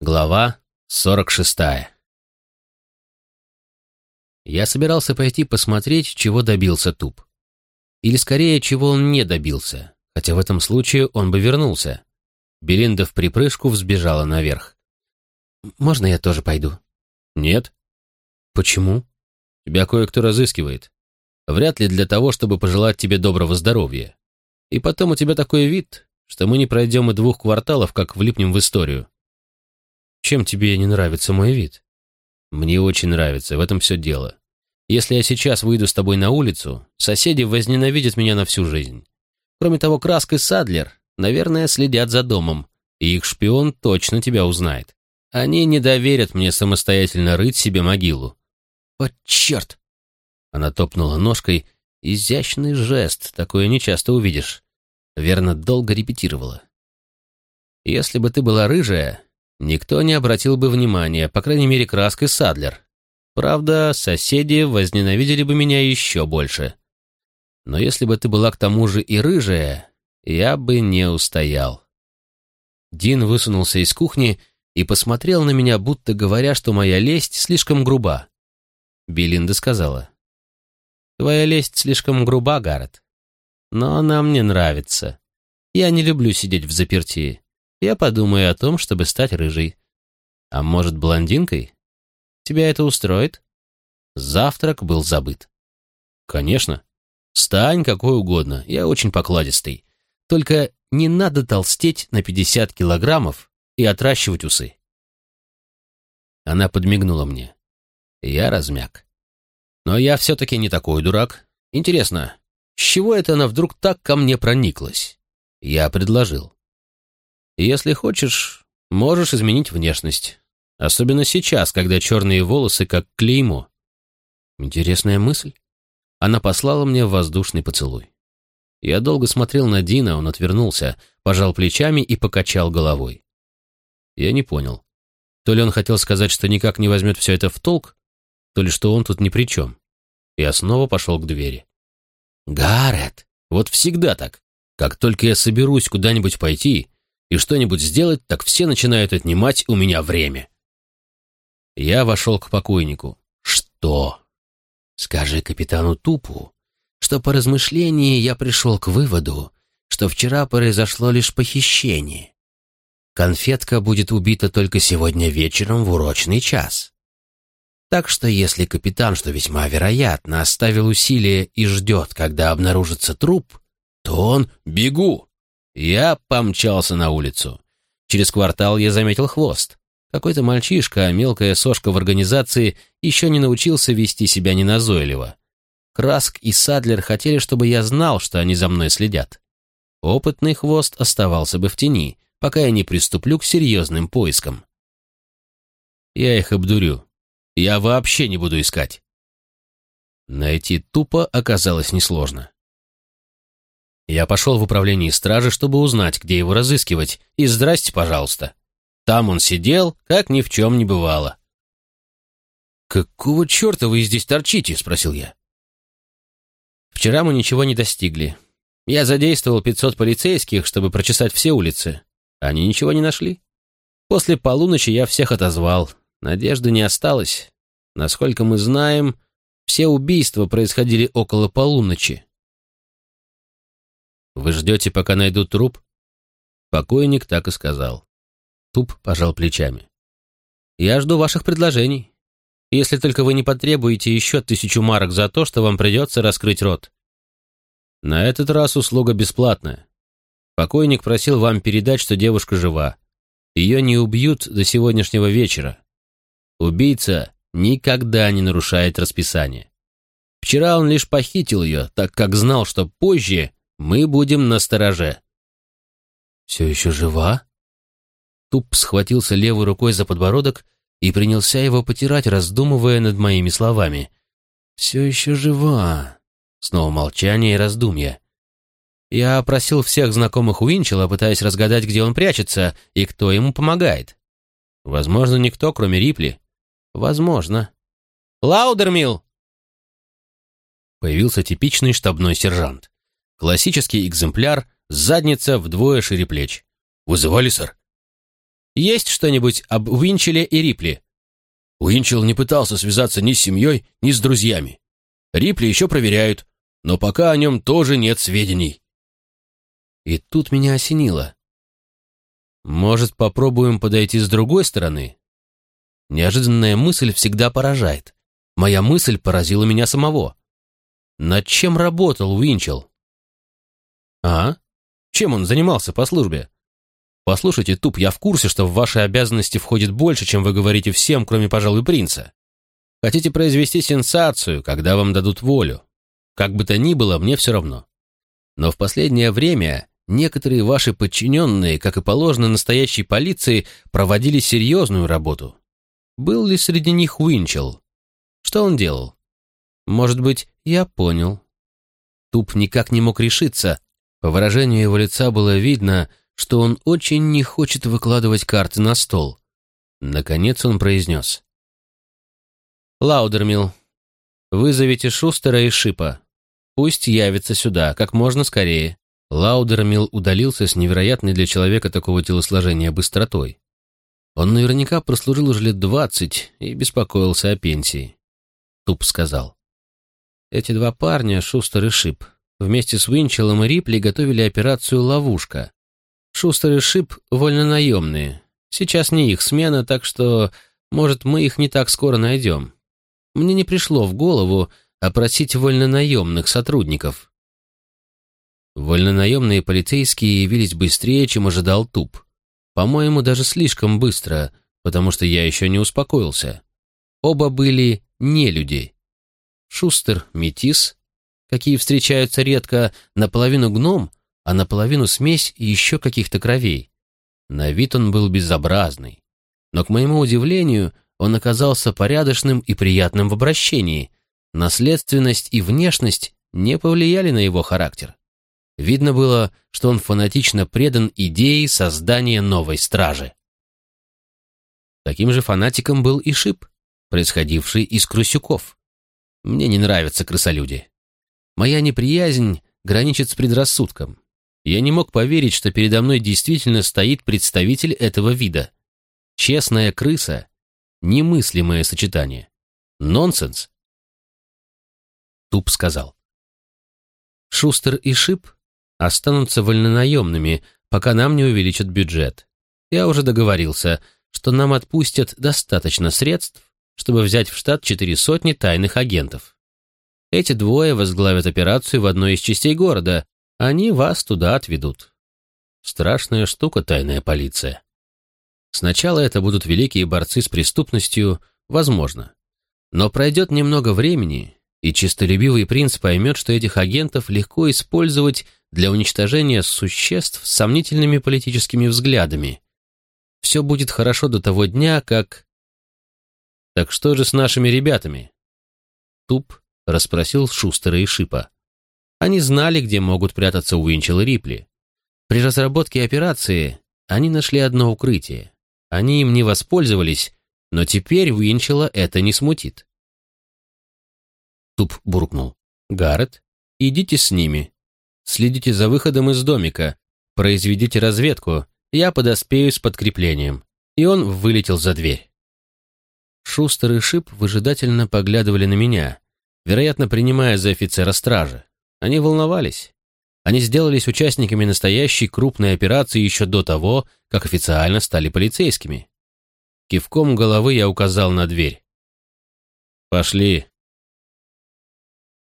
Глава 46 Я собирался пойти посмотреть, чего добился Туп. Или скорее, чего он не добился, хотя в этом случае он бы вернулся. Белинда в припрыжку взбежала наверх. «Можно я тоже пойду?» «Нет». «Почему?» «Тебя кое-кто разыскивает. Вряд ли для того, чтобы пожелать тебе доброго здоровья. И потом у тебя такой вид, что мы не пройдем и двух кварталов, как влипнем в историю. Чем тебе не нравится мой вид? Мне очень нравится, в этом все дело. Если я сейчас выйду с тобой на улицу, соседи возненавидят меня на всю жизнь. Кроме того, Краск и Садлер, наверное, следят за домом, и их шпион точно тебя узнает. Они не доверят мне самостоятельно рыть себе могилу. «О, черт!» Она топнула ножкой. Изящный жест, такое нечасто увидишь. Верно, долго репетировала. Если бы ты была рыжая, никто не обратил бы внимания, по крайней мере, краской Садлер. Правда, соседи возненавидели бы меня еще больше. Но если бы ты была к тому же и рыжая, я бы не устоял. Дин высунулся из кухни и посмотрел на меня, будто говоря, что моя лесть слишком груба. Белинда сказала, «Твоя лесть слишком груба, Гаррет но она мне нравится. Я не люблю сидеть в заперти. Я подумаю о том, чтобы стать рыжей. А может, блондинкой? Тебя это устроит? Завтрак был забыт. Конечно. Стань какой угодно, я очень покладистый. Только не надо толстеть на 50 килограммов и отращивать усы. Она подмигнула мне. Я размяк. Но я все-таки не такой дурак. Интересно, с чего это она вдруг так ко мне прониклась? Я предложил. Если хочешь, можешь изменить внешность. Особенно сейчас, когда черные волосы как клеймо. Интересная мысль. Она послала мне воздушный поцелуй. Я долго смотрел на Дина, он отвернулся, пожал плечами и покачал головой. Я не понял. То ли он хотел сказать, что никак не возьмет все это в толк, то ли что он тут ни при чем. Я снова пошел к двери. Гаррет, вот всегда так. Как только я соберусь куда-нибудь пойти и что-нибудь сделать, так все начинают отнимать у меня время. Я вошел к покойнику. Что? Скажи капитану Тупу, что по размышлении я пришел к выводу, что вчера произошло лишь похищение. Конфетка будет убита только сегодня вечером в урочный час. Так что если капитан, что весьма вероятно, оставил усилия и ждет, когда обнаружится труп, то он «бегу». Я помчался на улицу. Через квартал я заметил хвост. Какой-то мальчишка, мелкая сошка в организации, еще не научился вести себя неназойливо. Краск и Садлер хотели, чтобы я знал, что они за мной следят. Опытный хвост оставался бы в тени, пока я не приступлю к серьезным поискам. Я их обдурю. Я вообще не буду искать. Найти тупо оказалось несложно. Я пошел в управление стражи, чтобы узнать, где его разыскивать, и здрасте, пожалуйста. Там он сидел, как ни в чем не бывало. «Какого черта вы здесь торчите?» — спросил я. «Вчера мы ничего не достигли. Я задействовал 500 полицейских, чтобы прочесать все улицы. Они ничего не нашли. После полуночи я всех отозвал, Надежды не осталось. Насколько мы знаем, все убийства происходили около полуночи. «Вы ждете, пока найдут труп?» Покойник так и сказал. Туп пожал плечами. «Я жду ваших предложений. Если только вы не потребуете еще тысячу марок за то, что вам придется раскрыть рот. На этот раз услуга бесплатная. Покойник просил вам передать, что девушка жива. Ее не убьют до сегодняшнего вечера. Убийца никогда не нарушает расписание. Вчера он лишь похитил ее, так как знал, что позже мы будем на стороже. «Все еще жива?» Туп схватился левой рукой за подбородок и принялся его потирать, раздумывая над моими словами. «Все еще жива». Снова молчание и раздумья. Я опросил всех знакомых Уинчела, пытаясь разгадать, где он прячется и кто ему помогает. Возможно, никто, кроме Рипли. Возможно. Лаудермилл! Появился типичный штабной сержант. Классический экземпляр, задница вдвое шире плеч. «Вызывали, сэр?» Есть что-нибудь об Уинчеле и Рипли?» Уинчел не пытался связаться ни с семьей, ни с друзьями. Рипли еще проверяют, но пока о нем тоже нет сведений. И тут меня осенило. Может, попробуем подойти с другой стороны? Неожиданная мысль всегда поражает. Моя мысль поразила меня самого. Над чем работал Уинчел? А? Чем он занимался по службе? Послушайте, Туп, я в курсе, что в ваши обязанности входит больше, чем вы говорите всем, кроме, пожалуй, принца. Хотите произвести сенсацию, когда вам дадут волю. Как бы то ни было, мне все равно. Но в последнее время некоторые ваши подчиненные, как и положено настоящей полиции, проводили серьезную работу. Был ли среди них Уинчел? Что он делал? Может быть, я понял. Туп никак не мог решиться. По выражению его лица было видно, что он очень не хочет выкладывать карты на стол. Наконец он произнес. «Лаудермилл, вызовите Шустера и Шипа. Пусть явится сюда, как можно скорее». Лаудермилл удалился с невероятной для человека такого телосложения быстротой. Он наверняка прослужил уже лет двадцать и беспокоился о пенсии. Туп сказал. Эти два парня, Шустер и Шип, вместе с Уинчелом и Рипли готовили операцию «Ловушка». Шустер и Шип вольнонаемные. Сейчас не их смена, так что, может, мы их не так скоро найдем. Мне не пришло в голову опросить вольнонаемных сотрудников. Вольнонаемные полицейские явились быстрее, чем ожидал Туп. По-моему, даже слишком быстро, потому что я еще не успокоился. Оба были не люди. Шустер — метис, какие встречаются редко, наполовину гном, а наполовину смесь еще каких-то кровей. На вид он был безобразный. Но, к моему удивлению, он оказался порядочным и приятным в обращении. Наследственность и внешность не повлияли на его характер. Видно было, что он фанатично предан идее создания новой стражи. Таким же фанатиком был и Шип, происходивший из крысюков. Мне не нравятся крысолюди. Моя неприязнь граничит с предрассудком. Я не мог поверить, что передо мной действительно стоит представитель этого вида. Честная крыса — немыслимое сочетание. Нонсенс. Туп сказал. Шустер и Шип останутся вольнонаемными, пока нам не увеличат бюджет. Я уже договорился, что нам отпустят достаточно средств, чтобы взять в штат четыре сотни тайных агентов. Эти двое возглавят операцию в одной из частей города, они вас туда отведут. Страшная штука тайная полиция. Сначала это будут великие борцы с преступностью, возможно. Но пройдет немного времени, и чистолюбивый принц поймет, что этих агентов легко использовать для уничтожения существ с сомнительными политическими взглядами. Все будет хорошо до того дня, как... Так что же с нашими ребятами? Туп расспросил Шустера и Шипа. Они знали, где могут прятаться Уинчел и Рипли. При разработке операции они нашли одно укрытие. Они им не воспользовались, но теперь Уинчела это не смутит. Туп буркнул. «Гаррет, идите с ними. Следите за выходом из домика. Произведите разведку. Я подоспею с подкреплением». И он вылетел за дверь. Шустер и Шип выжидательно поглядывали на меня, вероятно, принимая за офицера стражи. Они волновались. Они сделались участниками настоящей крупной операции еще до того, как официально стали полицейскими. Кивком головы я указал на дверь. «Пошли»,